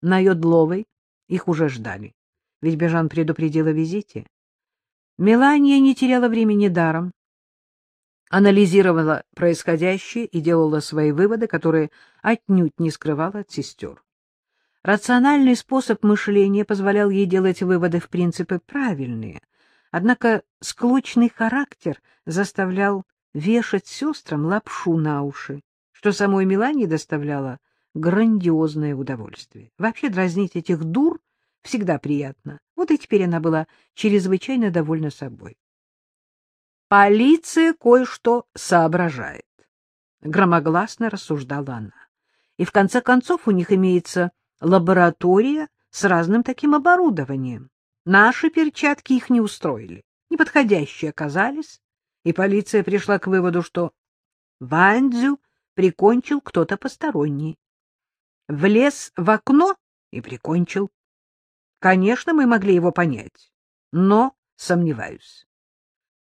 На Йодловой их уже ждали, ведь Бежан предупредил о визите. Мелания не теряла времени даром, анализировала происходящее и делала свои выводы, которые отнюдь не скрывала от сестер. Рациональный способ мышления позволял ей делать выводы в принципе правильные, однако склочный характер заставлял вешать сестрам лапшу на уши, что самой Мелании доставляло грандиозное удовольствие. Вообще дразнить этих дур всегда приятно. Вот и теперь она была чрезвычайно довольна собой. Полиция кое-что соображает, — громогласно рассуждала она. И в конце концов у них имеется лаборатория с разным таким оборудованием. Наши перчатки их не устроили, неподходящие оказались, и полиция пришла к выводу, что Вандзю прикончил кто-то посторонний. Влез в окно и прикончил. Конечно, мы могли его понять, но сомневаюсь.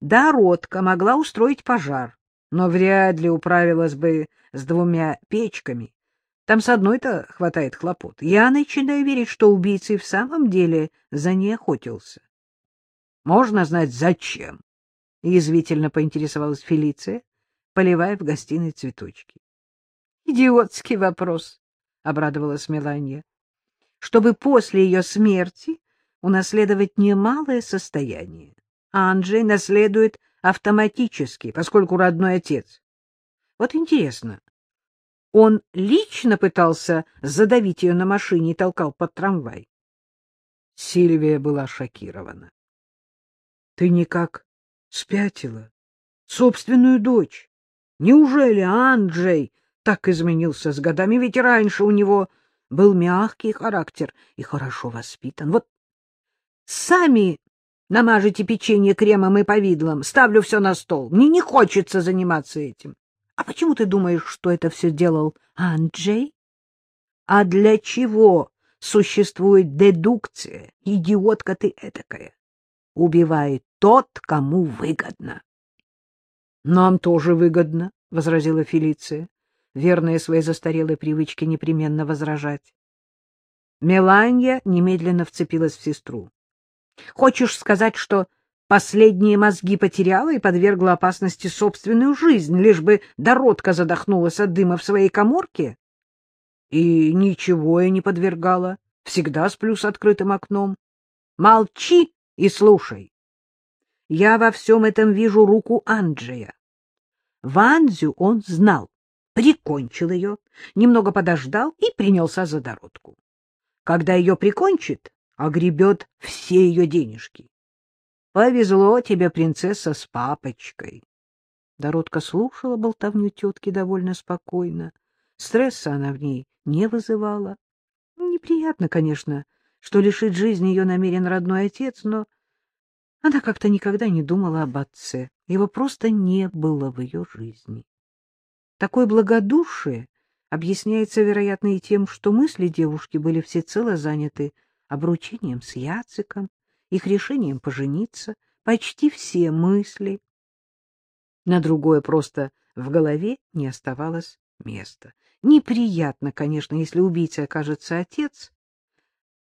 Дородка могла устроить пожар, но вряд ли управилась бы с двумя печками. Там с одной-то хватает хлопот. Я начинаю верить, что убийца и в самом деле за ней охотился. — Можно знать, зачем? — язвительно поинтересовалась Фелиция, поливая в гостиной цветочки. — Идиотский вопрос, — обрадовалась Меланья. — Чтобы после ее смерти унаследовать немалое состояние. Анджей наследует автоматически, поскольку родной отец. Вот интересно, он лично пытался задавить ее на машине и толкал под трамвай? Сильвия была шокирована. — Ты никак спятила? Собственную дочь? Неужели Анджей так изменился с годами? Ведь раньше у него был мягкий характер и хорошо воспитан. Вот сами Намажете печенье кремом и повидлом, ставлю все на стол. Мне не хочется заниматься этим. А почему ты думаешь, что это все делал Анджей? А для чего существует дедукция? Идиотка ты этакая. Убивает тот, кому выгодно. — Нам тоже выгодно, — возразила Фелиция, верная своей застарелой привычке непременно возражать. Меланья немедленно вцепилась в сестру. Хочешь сказать, что последние мозги потеряла и подвергла опасности собственную жизнь, лишь бы Дородка задохнулась от дыма в своей коморке? И ничего я не подвергала, всегда сплю с открытым окном. Молчи и слушай. Я во всем этом вижу руку Анджея. Ванзю он знал, прикончил ее, немного подождал и принялся за Дородку. Когда ее прикончит, огребет все ее денежки. Повезло тебе, принцесса, с папочкой. Доротка слушала болтовню тетки довольно спокойно. Стресса она в ней не вызывала. Неприятно, конечно, что лишить жизни ее намерен родной отец, но она как-то никогда не думала об отце. Его просто не было в ее жизни. Такое благодушие объясняется, вероятно, и тем, что мысли девушки были всецело заняты обручением с Яциком, их решением пожениться, почти все мысли. На другое просто в голове не оставалось места. Неприятно, конечно, если убийцей окажется отец.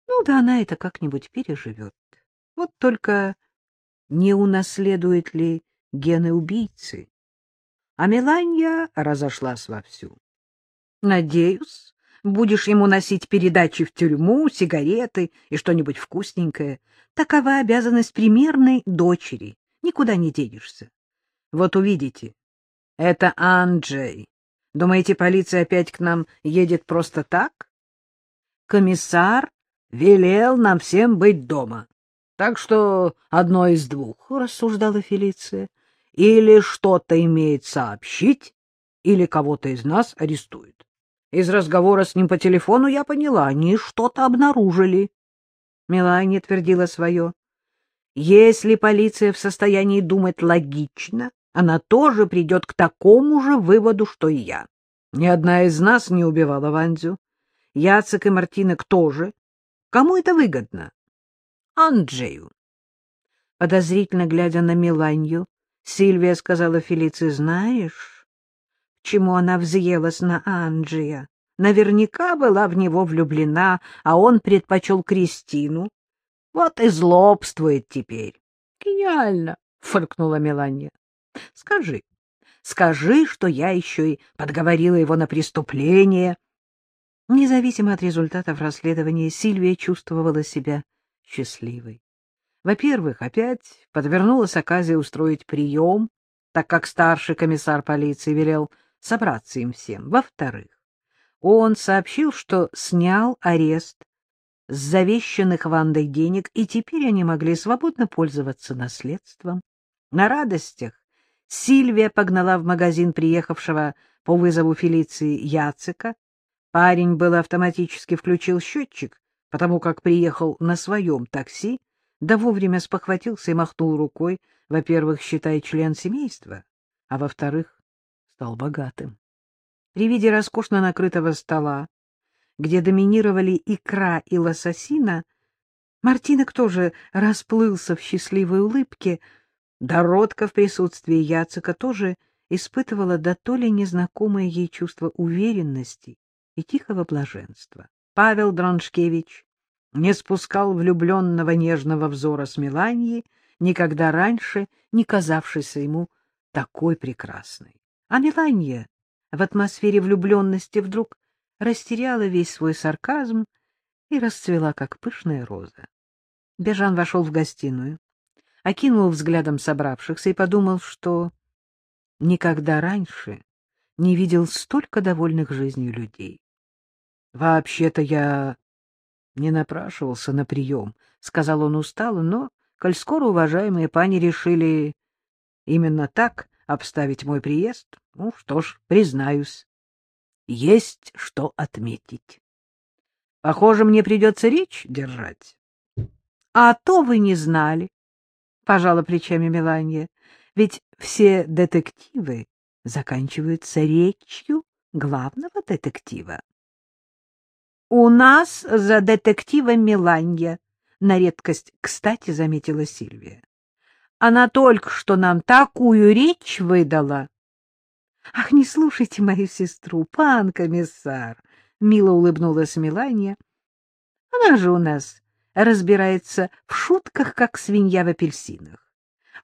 Ну да она это как-нибудь переживет. Вот только не унаследует ли гены убийцы? А Меланья разошлась вовсю. Надеюсь, Будешь ему носить передачи в тюрьму, сигареты и что-нибудь вкусненькое. Такова обязанность примерной дочери. Никуда не денешься. Вот увидите. Это Анджей. Думаете, полиция опять к нам едет просто так? Комиссар велел нам всем быть дома. Так что одно из двух, — рассуждала Фелиция, — или что-то имеет сообщить, или кого-то из нас арестуют. Из разговора с ним по телефону я поняла, они что-то обнаружили. Мелания твердила свое. Если полиция в состоянии думать логично, она тоже придет к такому же выводу, что и я. Ни одна из нас не убивала Ванзю. Яцек и Мартинок тоже. Кому это выгодно? Анджею. Подозрительно глядя на Меланью, Сильвия сказала Фелиции, знаешь, чему она взъелась на Анджия. наверняка была в него влюблена, а он предпочел Кристину. Вот и злобствует теперь. — Гениально! — фыркнула Меланья. — Скажи, скажи, что я еще и подговорила его на преступление. Независимо от результатов расследования, Сильвия чувствовала себя счастливой. Во-первых, опять подвернулась оказия устроить прием, так как старший комиссар полиции велел собраться им всем. Во-вторых, он сообщил, что снял арест с завещанных Вандой денег, и теперь они могли свободно пользоваться наследством. На радостях Сильвия погнала в магазин приехавшего по вызову Фелиции Яцика. Парень был автоматически включил счетчик, потому как приехал на своем такси, да вовремя спохватился и махнул рукой, во-первых, считай член семейства, а во-вторых, стал богатым. При виде роскошно накрытого стола, где доминировали икра и лососина, Мартинок тоже расплылся в счастливой улыбке, Дородка в присутствии Яцека тоже испытывала до то ли незнакомое ей чувство уверенности и тихого блаженства. Павел Дроншкевич не спускал влюбленного нежного взора с Меланьи, никогда раньше не казавшейся ему такой прекрасной. А Меланья в атмосфере влюбленности вдруг растеряла весь свой сарказм и расцвела, как пышная роза. Бежан вошел в гостиную, окинул взглядом собравшихся и подумал, что никогда раньше не видел столько довольных жизнью людей. — Вообще-то я не напрашивался на прием, — сказал он устало, но, коль скоро уважаемые пани решили именно так обставить мой приезд, ну что ж, признаюсь, есть что отметить. Похоже, мне придется речь держать. — А то вы не знали, — пожала плечами Меланья, — ведь все детективы заканчиваются речью главного детектива. — У нас за детектива Меланья, — на редкость кстати заметила Сильвия. Она только что нам такую речь выдала. — Ах, не слушайте мою сестру, пан комиссар! — мило улыбнулась Мелания. — Она же у нас разбирается в шутках, как свинья в апельсинах.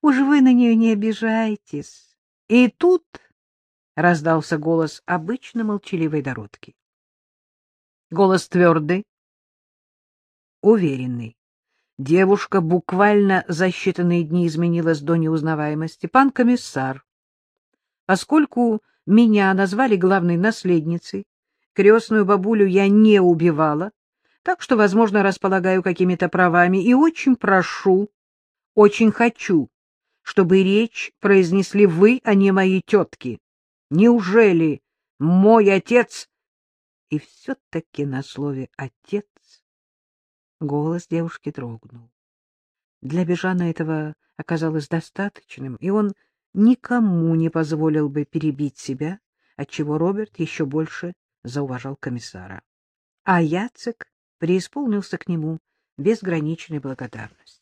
Уж вы на нее не обижайтесь. И тут раздался голос обычно молчаливой Дородки. Голос твердый, уверенный. Девушка буквально за считанные дни изменилась до неузнаваемости. Пан комиссар, поскольку меня назвали главной наследницей, крестную бабулю я не убивала, так что, возможно, располагаю какими-то правами и очень прошу, очень хочу, чтобы речь произнесли вы, а не мои тетки. Неужели мой отец... И все-таки на слове «отец» Голос девушки дрогнул. Для Бежана этого оказалось достаточным, и он никому не позволил бы перебить себя, отчего Роберт еще больше зауважал комиссара. А Яцек преисполнился к нему безграничной благодарностью.